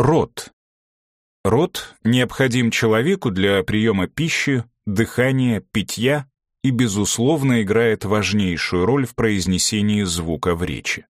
Рот. Рот необходим человеку для приема пищи, дыхания, питья и, безусловно, играет важнейшую роль в произнесении звука в речи.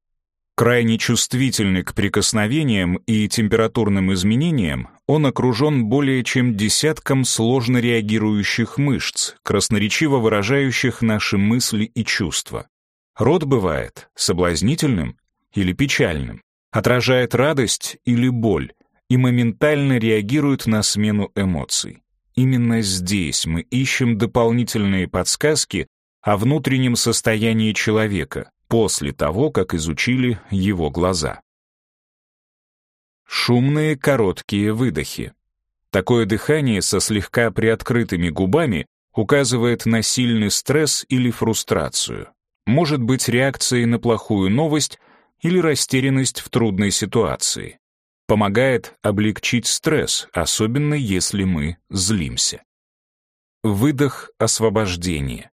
Крайне чувствительный к прикосновениям и температурным изменениям, он окружен более чем десятком сложно реагирующих мышц, красноречиво выражающих наши мысли и чувства. Рот бывает соблазнительным или печальным, отражает радость или боль и моментально реагирует на смену эмоций. Именно здесь мы ищем дополнительные подсказки о внутреннем состоянии человека, после того, как изучили его глаза. Шумные короткие выдохи. Такое дыхание со слегка приоткрытыми губами указывает на сильный стресс или фрустрацию. Может быть реакцией на плохую новость или растерянность в трудной ситуации. Помогает облегчить стресс, особенно если мы злимся. Выдох освобождения.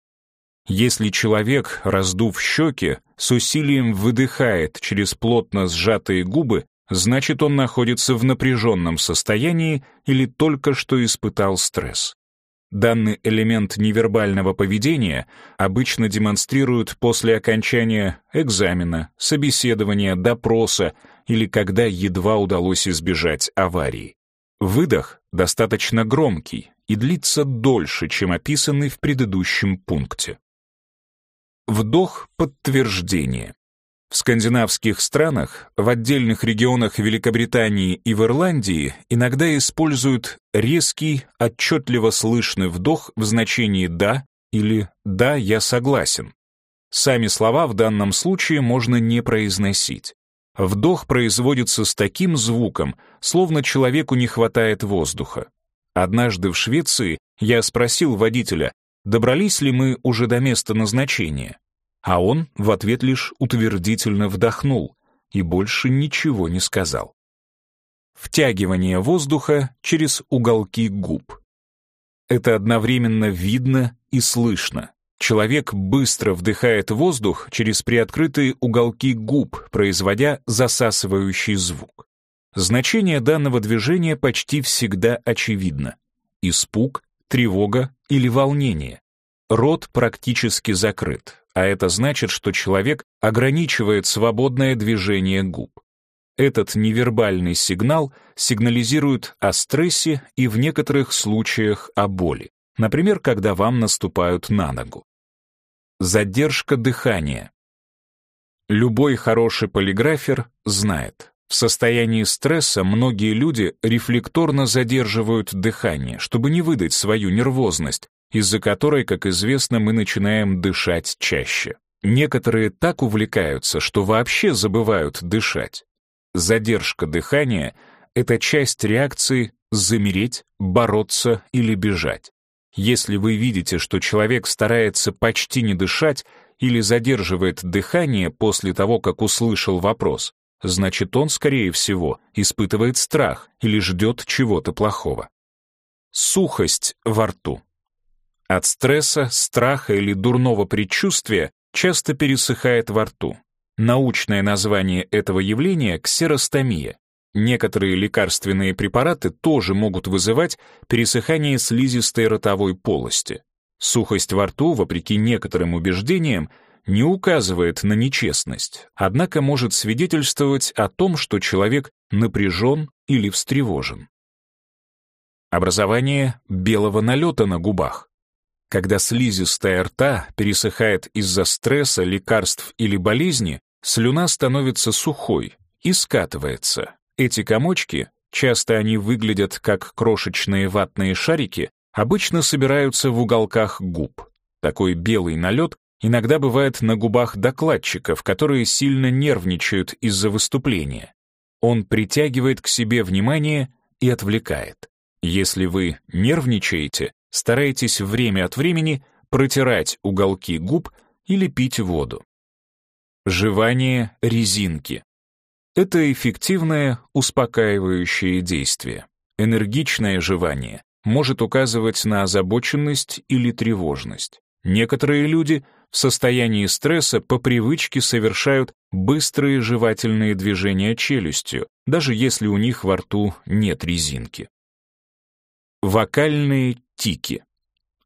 Если человек, раздув щеки, с усилием выдыхает через плотно сжатые губы, значит он находится в напряженном состоянии или только что испытал стресс. Данный элемент невербального поведения обычно демонстрируют после окончания экзамена, собеседования, допроса или когда едва удалось избежать аварии. Выдох достаточно громкий и длится дольше, чем описанный в предыдущем пункте. Вдох подтверждения. В скандинавских странах, в отдельных регионах Великобритании и в Ирландии иногда используют резкий, отчетливо слышный вдох в значении «да» или «да, я согласен». Сами слова в данном случае можно не произносить. Вдох производится с таким звуком, словно человеку не хватает воздуха. Однажды в Швеции я спросил водителя, добрались ли мы уже до места назначения. А он в ответ лишь утвердительно вдохнул и больше ничего не сказал. Втягивание воздуха через уголки губ. Это одновременно видно и слышно. Человек быстро вдыхает воздух через приоткрытые уголки губ, производя засасывающий звук. Значение данного движения почти всегда очевидно. Испуг, тревога или волнение. Рот практически закрыт, а это значит, что человек ограничивает свободное движение губ. Этот невербальный сигнал сигнализирует о стрессе и в некоторых случаях о боли, например, когда вам наступают на ногу. Задержка дыхания. Любой хороший полиграфер знает, в состоянии стресса многие люди рефлекторно задерживают дыхание, чтобы не выдать свою нервозность, из-за которой, как известно, мы начинаем дышать чаще. Некоторые так увлекаются, что вообще забывают дышать. Задержка дыхания — это часть реакции замереть, бороться или бежать. Если вы видите, что человек старается почти не дышать или задерживает дыхание после того, как услышал вопрос, значит он, скорее всего, испытывает страх или ждет чего-то плохого. Сухость во рту. От стресса, страха или дурного предчувствия часто пересыхает во рту. Научное название этого явления — ксеростомия. Некоторые лекарственные препараты тоже могут вызывать пересыхание слизистой ротовой полости. Сухость во рту, вопреки некоторым убеждениям, не указывает на нечестность, однако может свидетельствовать о том, что человек напряжен или встревожен. Образование белого налета на губах. Когда слизистая рта пересыхает из-за стресса, лекарств или болезни, слюна становится сухой и скатывается. Эти комочки, часто они выглядят как крошечные ватные шарики, обычно собираются в уголках губ. Такой белый налет иногда бывает на губах докладчиков, которые сильно нервничают из-за выступления. Он притягивает к себе внимание и отвлекает. Если вы нервничаете, старайтесь время от времени протирать уголки губ или пить воду. Жевание резинки. Это эффективное успокаивающее действие. Энергичное жевание может указывать на озабоченность или тревожность. Некоторые люди в состоянии стресса по привычке совершают быстрые жевательные движения челюстью, даже если у них во рту нет резинки. Вокальные тики.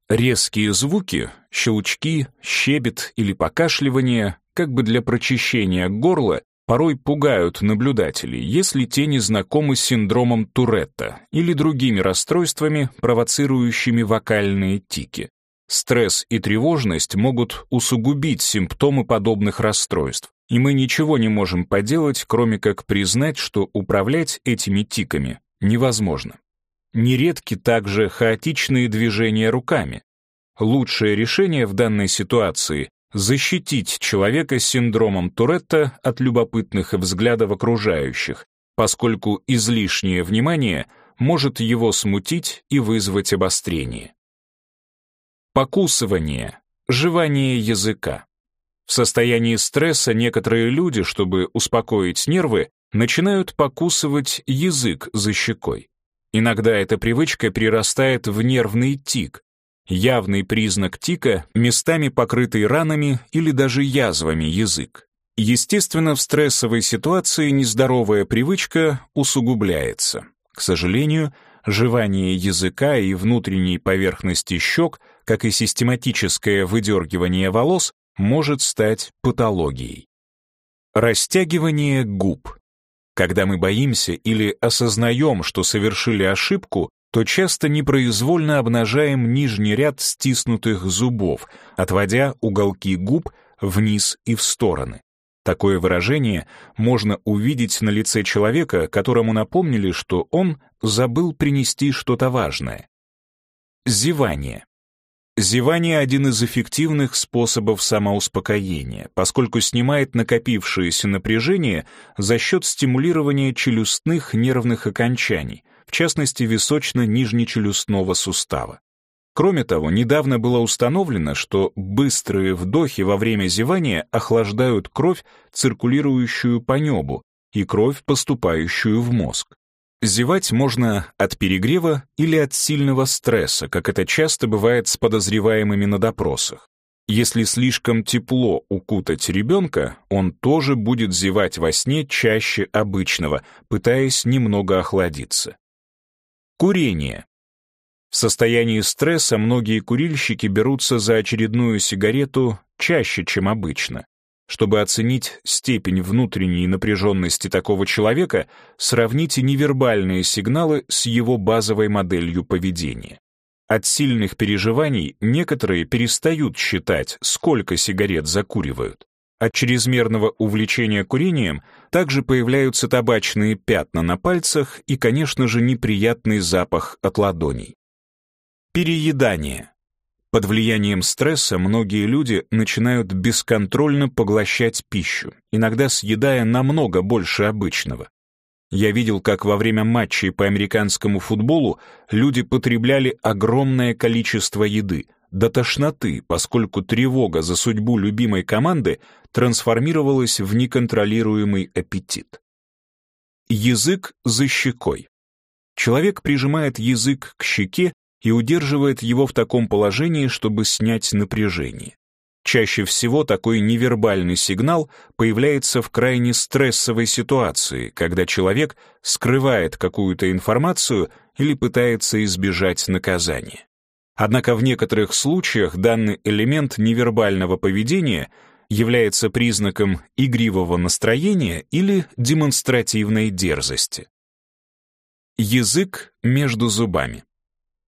Резкие звуки, щелчки, щебет или покашливание, как бы для прочищения горла, порой пугают наблюдателей, если те не знакомы с синдромом Туретта или другими расстройствами, провоцирующими вокальные тики. Стресс и тревожность могут усугубить симптомы подобных расстройств, и мы ничего не можем поделать, кроме как признать, что управлять этими тиками невозможно. Нередки также хаотичные движения руками. Лучшее решение в данной ситуации — защитить человека с синдромом Туретта от любопытных взглядов окружающих, поскольку излишнее внимание может его смутить и вызвать обострение. Покусывание, жевание языка. В состоянии стресса некоторые люди, чтобы успокоить нервы, начинают покусывать язык за щекой. Иногда эта привычка перерастает в нервный тик. Явный признак тика — местами покрытый ранами или даже язвами язык. Естественно, в стрессовой ситуации нездоровая привычка усугубляется. К сожалению, жевание языка и внутренней поверхности щек — как и систематическое выдергивание волос, может стать патологией. Растягивание губ. Когда мы боимся или осознаем, что совершили ошибку, то часто непроизвольно обнажаем нижний ряд стиснутых зубов, отводя уголки губ вниз и в стороны. Такое выражение можно увидеть на лице человека, которому напомнили, что он забыл принести что-то важное. Зевание. Зевание — один из эффективных способов самоуспокоения, поскольку снимает накопившееся напряжение за счет стимулирования челюстных нервных окончаний, в частности височно-нижнечелюстного сустава. Кроме того, недавно было установлено, что быстрые вдохи во время зевания охлаждают кровь, циркулирующую по небу, и кровь, поступающую в мозг. Зевать можно от перегрева или от сильного стресса, как это часто бывает с подозреваемыми на допросах. Если слишком тепло укутать ребенка, он тоже будет зевать во сне чаще обычного, пытаясь немного охладиться. Курение. В состоянии стресса многие курильщики берутся за очередную сигарету чаще, чем обычно. Чтобы оценить степень внутренней напряженности такого человека, сравните невербальные сигналы с его базовой моделью поведения. От сильных переживаний некоторые перестают считать, сколько сигарет закуривают. От чрезмерного увлечения курением также появляются табачные пятна на пальцах и, конечно же, неприятный запах от ладоней. Переедание. Под влиянием стресса многие люди начинают бесконтрольно поглощать пищу, иногда съедая намного больше обычного. Я видел, как во время матчей по американскому футболу люди потребляли огромное количество еды, до тошноты, поскольку тревога за судьбу любимой команды трансформировалась в неконтролируемый аппетит. Язык за щекой. Человек прижимает язык к щеке и удерживает его в таком положении, чтобы снять напряжение. Чаще всего такой невербальный сигнал появляется в крайне стрессовой ситуации, когда человек скрывает какую-то информацию или пытается избежать наказания. Однако в некоторых случаях данный элемент невербального поведения является признаком игривого настроения или демонстративной дерзости. Язык между зубами.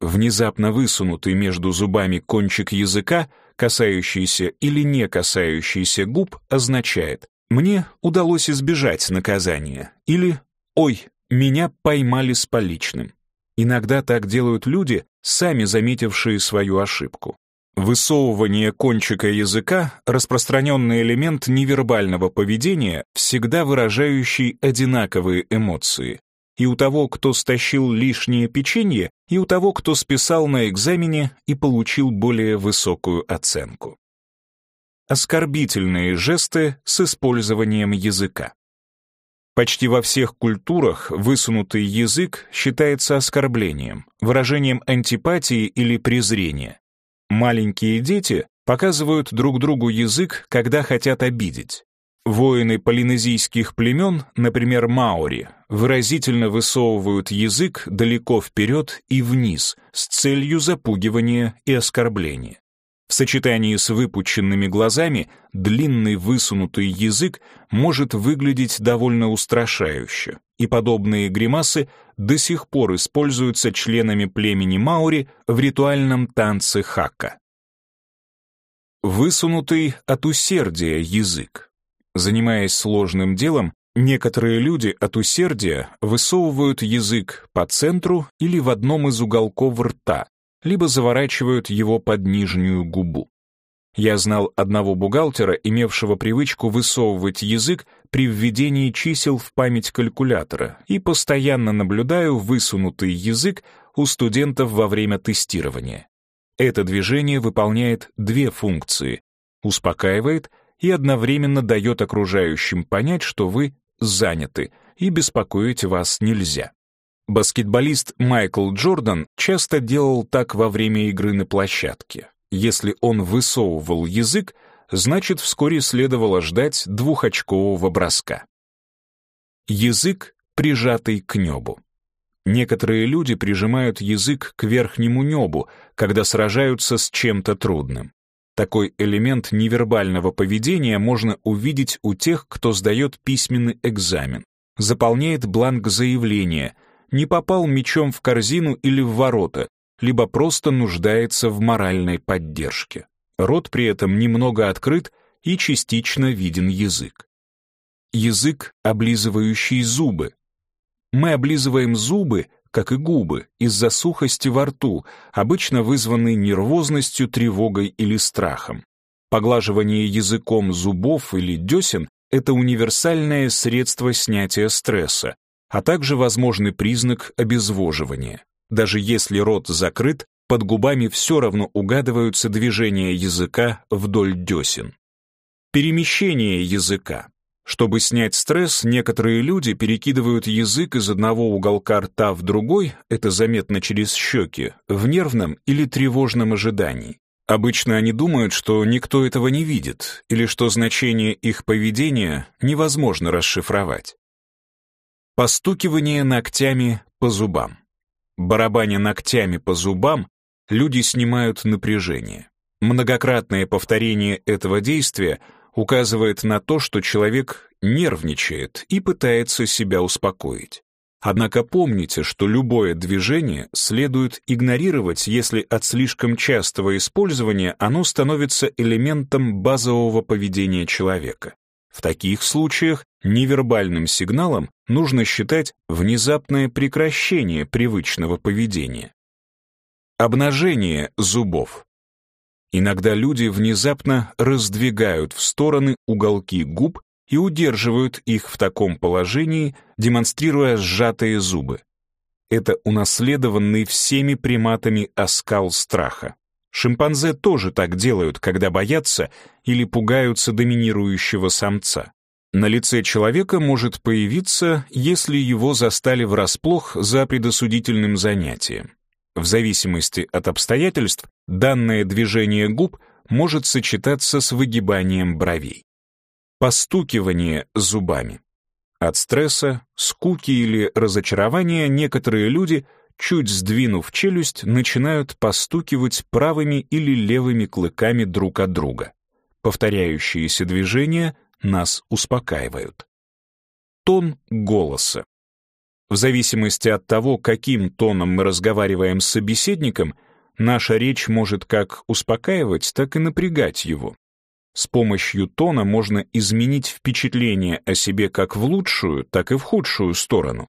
Внезапно высунутый между зубами кончик языка, касающийся или не касающийся губ, означает «мне удалось избежать наказания» или «ой, меня поймали с поличным». Иногда так делают люди, сами заметившие свою ошибку. Высовывание кончика языка — распространенный элемент невербального поведения, всегда выражающий одинаковые эмоции и у того, кто стащил лишнее печенье, и у того, кто списал на экзамене и получил более высокую оценку. Оскорбительные жесты с использованием языка. Почти во всех культурах высунутый язык считается оскорблением, выражением антипатии или презрения. Маленькие дети показывают друг другу язык, когда хотят обидеть. Воины полинезийских племен, например, маори, выразительно высовывают язык далеко вперед и вниз с целью запугивания и оскорбления. В сочетании с выпученными глазами длинный высунутый язык может выглядеть довольно устрашающе, и подобные гримасы до сих пор используются членами племени Маори в ритуальном танце хака. Высунутый от усердия язык. Занимаясь сложным делом, некоторые люди от усердия высовывают язык по центру или в одном из уголков рта, либо заворачивают его под нижнюю губу. Я знал одного бухгалтера, имевшего привычку высовывать язык при введении чисел в память калькулятора, и постоянно наблюдаю высунутый язык у студентов во время тестирования. Это движение выполняет две функции — успокаивает и одновременно дает окружающим понять, что вы заняты и беспокоить вас нельзя. Баскетболист Майкл Джордан часто делал так во время игры на площадке. Если он высовывал язык, значит, вскоре следовало ждать двухочкового броска. Язык, прижатый к небу. Некоторые люди прижимают язык к верхнему небу, когда сражаются с чем-то трудным. Такой элемент невербального поведения можно увидеть у тех, кто сдает письменный экзамен, заполняет бланк заявления, не попал мечом в корзину или в ворота, либо просто нуждается в моральной поддержке. Рот при этом немного открыт и частично виден язык. Язык, облизывающий зубы. Мы облизываем зубы, как и губы, из-за сухости во рту, обычно вызванной нервозностью, тревогой или страхом. Поглаживание языком зубов или десен — это универсальное средство снятия стресса, а также возможный признак обезвоживания. Даже если рот закрыт, под губами все равно угадываются движения языка вдоль десен. Перемещение языка. Чтобы снять стресс, некоторые люди перекидывают язык из одного уголка рта в другой, это заметно через щеки, в нервном или тревожном ожидании. Обычно они думают, что никто этого не видит, или что значение их поведения невозможно расшифровать. Постукивание ногтями по зубам. Барабаня ногтями по зубам, люди снимают напряжение. Многократное повторение этого действия — указывает на то, что человек нервничает и пытается себя успокоить. Однако помните, что любое движение следует игнорировать, если от слишком частого использования оно становится элементом базового поведения человека. В таких случаях невербальным сигналом нужно считать внезапное прекращение привычного поведения. Обнажение зубов. Иногда люди внезапно раздвигают в стороны уголки губ и удерживают их в таком положении, демонстрируя сжатые зубы. Это унаследованный всеми приматами оскал страха. Шимпанзе тоже так делают, когда боятся или пугаются доминирующего самца. На лице человека может появиться, если его застали врасплох за предосудительным занятием. В зависимости от обстоятельств данное движение губ может сочетаться с выгибанием бровей. Постукивание зубами. От стресса, скуки или разочарования некоторые люди, чуть сдвинув челюсть, начинают постукивать правыми или левыми клыками друг от друга. Повторяющиеся движения нас успокаивают. Тон голоса. В зависимости от того, каким тоном мы разговариваем с собеседником, наша речь может как успокаивать, так и напрягать его. С помощью тона можно изменить впечатление о себе как в лучшую, так и в худшую сторону.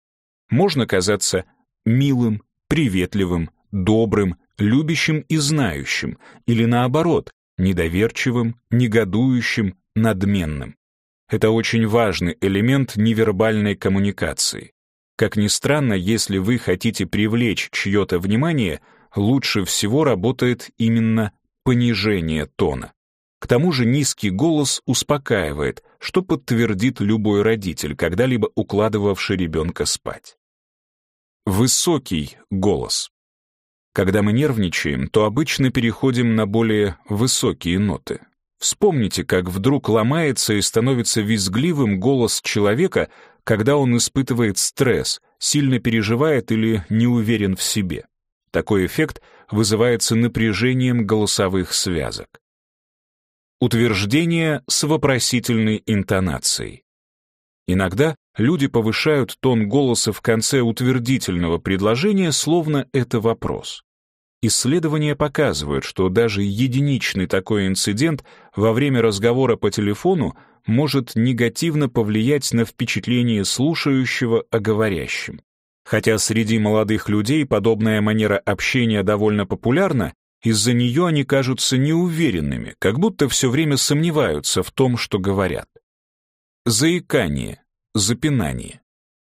Можно казаться милым, приветливым, добрым, любящим и знающим, или наоборот, недоверчивым, негодующим, надменным. Это очень важный элемент невербальной коммуникации. Как ни странно, если вы хотите привлечь чье-то внимание, лучше всего работает именно понижение тона. К тому же низкий голос успокаивает, что подтвердит любой родитель, когда-либо укладывавший ребенка спать. Высокий голос. Когда мы нервничаем, то обычно переходим на более высокие ноты. Вспомните, как вдруг ломается и становится визгливым голос человека, когда он испытывает стресс, сильно переживает или не уверен в себе. Такой эффект вызывается напряжением голосовых связок. Утверждение с вопросительной интонацией. Иногда люди повышают тон голоса в конце утвердительного предложения, словно это вопрос. Исследования показывают, что даже единичный такой инцидент во время разговора по телефону может негативно повлиять на впечатление слушающего о говорящем. Хотя среди молодых людей подобная манера общения довольно популярна, из-за нее они кажутся неуверенными, как будто все время сомневаются в том, что говорят. Заикание, запинание.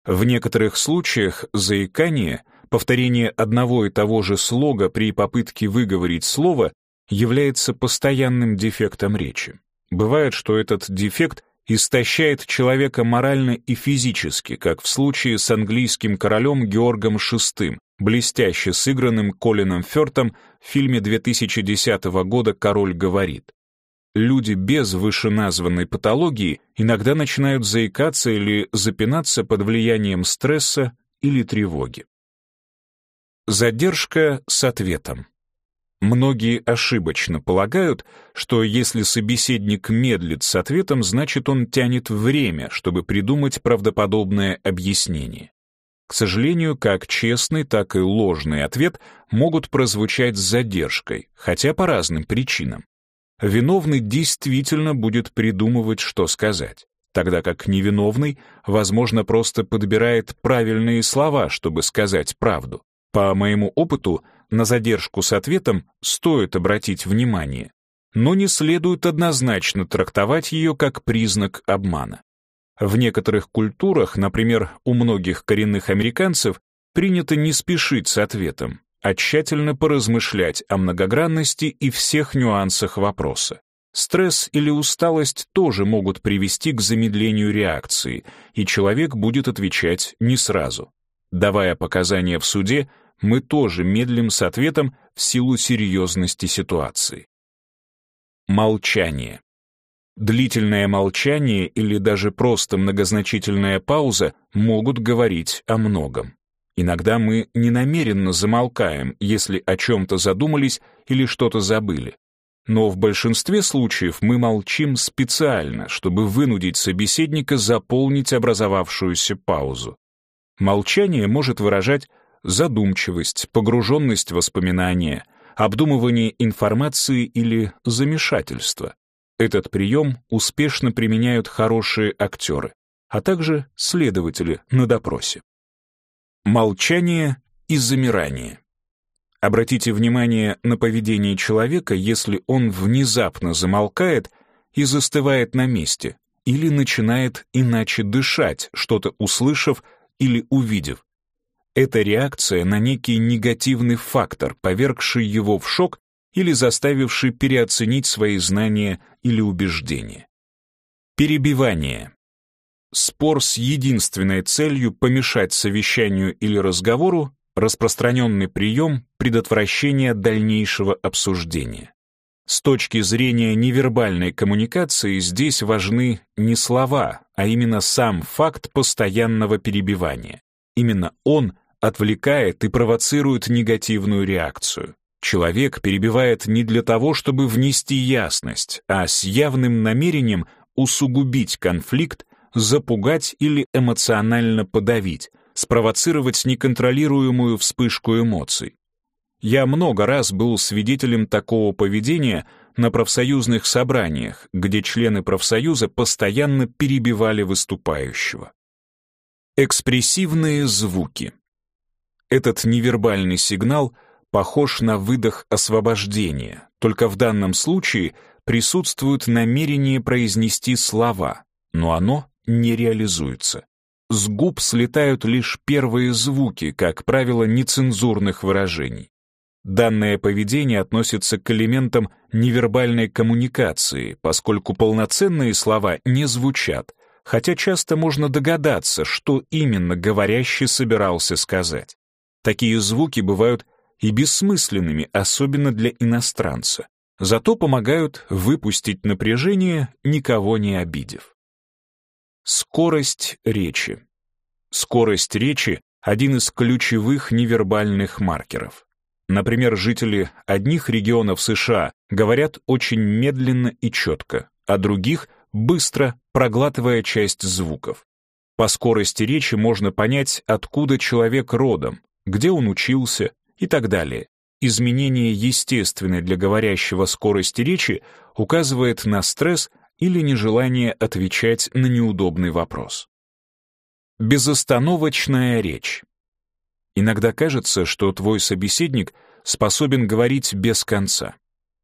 В некоторых случаях заикание, повторение одного и того же слога при попытке выговорить слово, является постоянным дефектом речи. Бывает, что этот дефект истощает человека морально и физически, как в случае с английским королем Георгом VI, блестяще сыгранным Колином Фёртом в фильме 2010 года «Король говорит». Люди без вышеназванной патологии иногда начинают заикаться или запинаться под влиянием стресса или тревоги. Задержка с ответом. Многие ошибочно полагают, что если собеседник медлит с ответом, значит он тянет время, чтобы придумать правдоподобное объяснение. К сожалению, как честный, так и ложный ответ могут прозвучать с задержкой, хотя по разным причинам. Виновный действительно будет придумывать, что сказать, тогда как невиновный, возможно, просто подбирает правильные слова, чтобы сказать правду. По моему опыту, на задержку с ответом стоит обратить внимание, но не следует однозначно трактовать ее как признак обмана. В некоторых культурах, например, у многих коренных американцев, принято не спешить с ответом, а тщательно поразмышлять о многогранности и всех нюансах вопроса. Стресс или усталость тоже могут привести к замедлению реакции, и человек будет отвечать не сразу. Давая показания в суде, мы тоже медлим с ответом в силу серьезности ситуации. Молчание. Длительное молчание или даже просто многозначительная пауза могут говорить о многом. Иногда мы ненамеренно замолкаем, если о чем-то задумались или что-то забыли. Но в большинстве случаев мы молчим специально, чтобы вынудить собеседника заполнить образовавшуюся паузу. Молчание может выражать задумчивость, погруженность в воспоминания, обдумывание информации или замешательство. Этот прием успешно применяют хорошие актеры, а также следователи на допросе. Молчание и замирание. Обратите внимание на поведение человека, если он внезапно замолкает и застывает на месте, или начинает иначе дышать, что-то услышав или увидев. Это реакция на некий негативный фактор, повергший его в шок или заставивший переоценить свои знания или убеждения. Перебивание. Спор с единственной целью помешать совещанию или разговору — распространенный прием предотвращения дальнейшего обсуждения. С точки зрения невербальной коммуникации здесь важны не слова, а именно сам факт постоянного перебивания. Именно он отвлекает и провоцирует негативную реакцию. Человек перебивает не для того, чтобы внести ясность, а с явным намерением усугубить конфликт, запугать или эмоционально подавить, спровоцировать неконтролируемую вспышку эмоций. Я много раз был свидетелем такого поведения на профсоюзных собраниях, где члены профсоюза постоянно перебивали выступающего. Экспрессивные звуки. Этот невербальный сигнал похож на выдох освобождения, только в данном случае присутствует намерение произнести слова, но оно не реализуется. С губ слетают лишь первые звуки, как правило, нецензурных выражений. Данное поведение относится к элементам невербальной коммуникации, поскольку полноценные слова не звучат, хотя часто можно догадаться, что именно говорящий собирался сказать. Такие звуки бывают и бессмысленными, особенно для иностранца. Зато помогают выпустить напряжение, никого не обидев. Скорость речи. Скорость речи — один из ключевых невербальных маркеров. Например, жители одних регионов США говорят очень медленно и четко, а других — быстро, проглатывая часть звуков. По скорости речи можно понять, откуда человек родом, где он учился и так далее. Изменение естественной для говорящего скорости речи указывает на стресс или нежелание отвечать на неудобный вопрос. Безостановочная речь. Иногда кажется, что твой собеседник способен говорить без конца.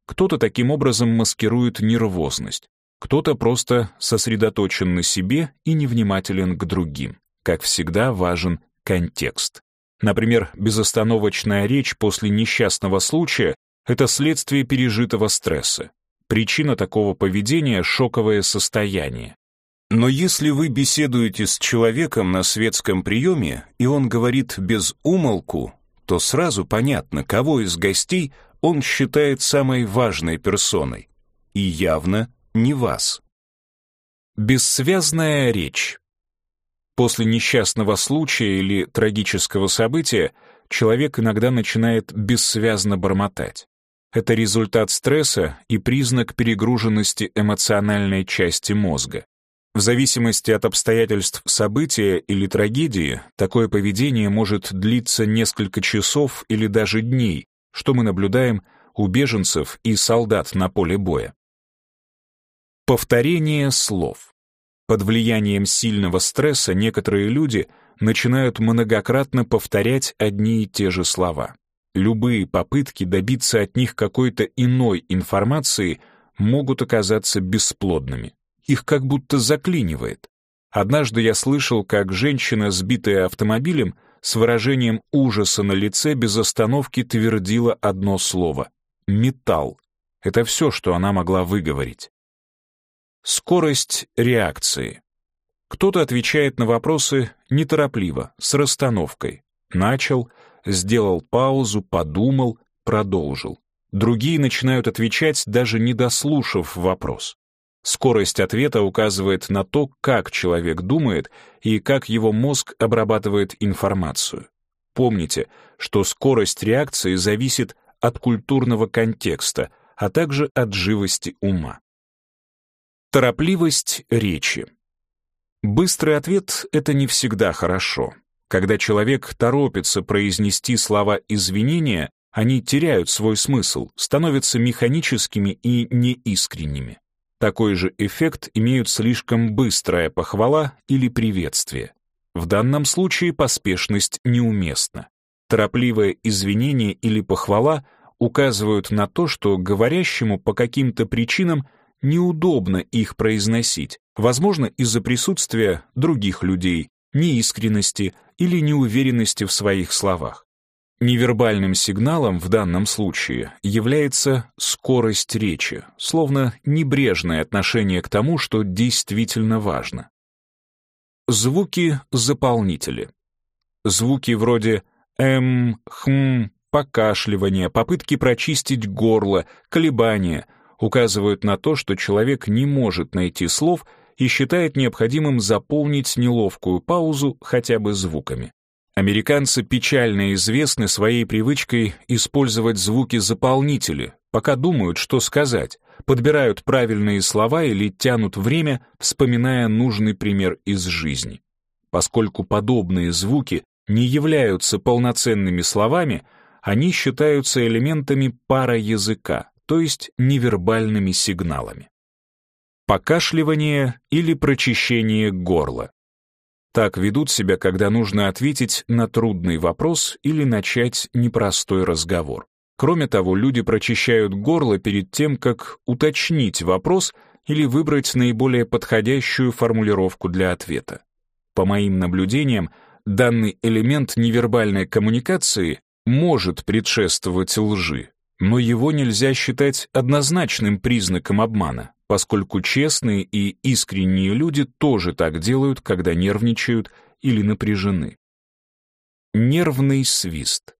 Кто-то таким образом маскирует нервозность, кто-то просто сосредоточен на себе и невнимателен к другим. Как всегда, важен контекст. Например, безостановочная речь после несчастного случая — это следствие пережитого стресса. Причина такого поведения — шоковое состояние. Но если вы беседуете с человеком на светском приеме, и он говорит без умолку, то сразу понятно, кого из гостей он считает самой важной персоной. И явно не вас. Бессвязная речь. После несчастного случая или трагического события человек иногда начинает бессвязно бормотать. Это результат стресса и признак перегруженности эмоциональной части мозга. В зависимости от обстоятельств события или трагедии, такое поведение может длиться несколько часов или даже дней, что мы наблюдаем у беженцев и солдат на поле боя. Повторение слов. Под влиянием сильного стресса некоторые люди начинают многократно повторять одни и те же слова. Любые попытки добиться от них какой-то иной информации могут оказаться бесплодными их как будто заклинивает. Однажды я слышал, как женщина, сбитая автомобилем, с выражением ужаса на лице без остановки твердила одно слово — «металл». Это все, что она могла выговорить. Скорость реакции. Кто-то отвечает на вопросы неторопливо, с расстановкой. Начал, сделал паузу, подумал, продолжил. Другие начинают отвечать, даже не дослушав вопрос. Скорость ответа указывает на то, как человек думает и как его мозг обрабатывает информацию. Помните, что скорость реакции зависит от культурного контекста, а также от живости ума. Торопливость речи. Быстрый ответ — это не всегда хорошо. Когда человек торопится произнести слова извинения, они теряют свой смысл, становятся механическими и неискренними. Такой же эффект имеют слишком быстрая похвала или приветствие. В данном случае поспешность неуместна. Торопливое извинение или похвала указывают на то, что говорящему по каким-то причинам неудобно их произносить, возможно, из-за присутствия других людей, неискренности или неуверенности в своих словах. Невербальным сигналом в данном случае является скорость речи, словно небрежное отношение к тому, что действительно важно. Звуки-заполнители. Звуки вроде «эм», «хм», покашливания, попытки прочистить горло, колебания указывают на то, что человек не может найти слов и считает необходимым заполнить неловкую паузу хотя бы звуками. Американцы печально известны своей привычкой использовать звуки-заполнители, пока думают, что сказать, подбирают правильные слова или тянут время, вспоминая нужный пример из жизни. Поскольку подобные звуки не являются полноценными словами, они считаются элементами параязыка, то есть невербальными сигналами. Покашливание или прочищение горла. Так ведут себя, когда нужно ответить на трудный вопрос или начать непростой разговор. Кроме того, люди прочищают горло перед тем, как уточнить вопрос или выбрать наиболее подходящую формулировку для ответа. По моим наблюдениям, данный элемент невербальной коммуникации может предшествовать лжи, но его нельзя считать однозначным признаком обмана поскольку честные и искренние люди тоже так делают, когда нервничают или напряжены. Нервный свист.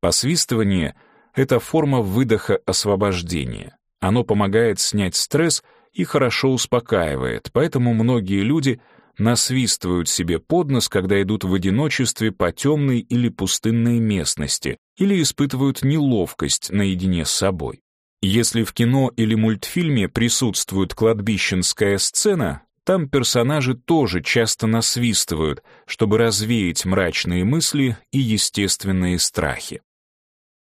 Посвистывание — это форма выдоха освобождения. Оно помогает снять стресс и хорошо успокаивает, поэтому многие люди насвистывают себе под нос, когда идут в одиночестве по темной или пустынной местности или испытывают неловкость наедине с собой. Если в кино или мультфильме присутствует кладбищенская сцена, там персонажи тоже часто насвистывают, чтобы развеять мрачные мысли и естественные страхи.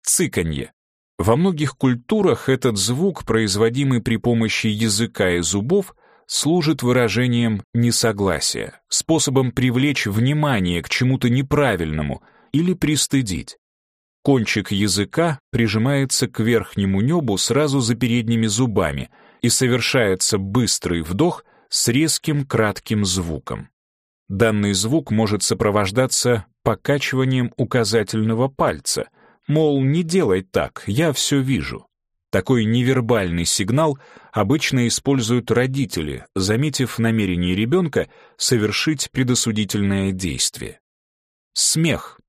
Цыканье. Во многих культурах этот звук, производимый при помощи языка и зубов, служит выражением несогласия, способом привлечь внимание к чему-то неправильному или пристыдить. Кончик языка прижимается к верхнему небу сразу за передними зубами, и совершается быстрый вдох с резким кратким звуком. Данный звук может сопровождаться покачиванием указательного пальца, мол, не делай так, я все вижу. Такой невербальный сигнал обычно используют родители, заметив намерение ребенка совершить предосудительное действие. Смех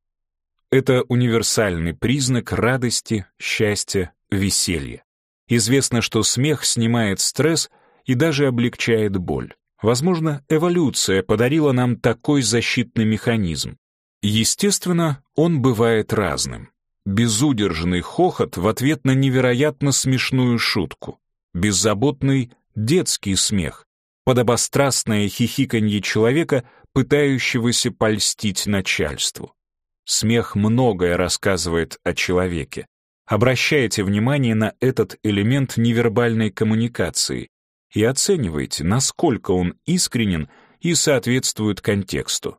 это универсальный признак радости, счастья, веселья. Известно, что смех снимает стресс и даже облегчает боль. Возможно, эволюция подарила нам такой защитный механизм. Естественно, он бывает разным. Безудержный хохот в ответ на невероятно смешную шутку. Беззаботный детский смех. Подобострастное хихиканье человека, пытающегося польстить начальству. Смех многое рассказывает о человеке. Обращайте внимание на этот элемент невербальной коммуникации и оценивайте, насколько он искренен и соответствует контексту.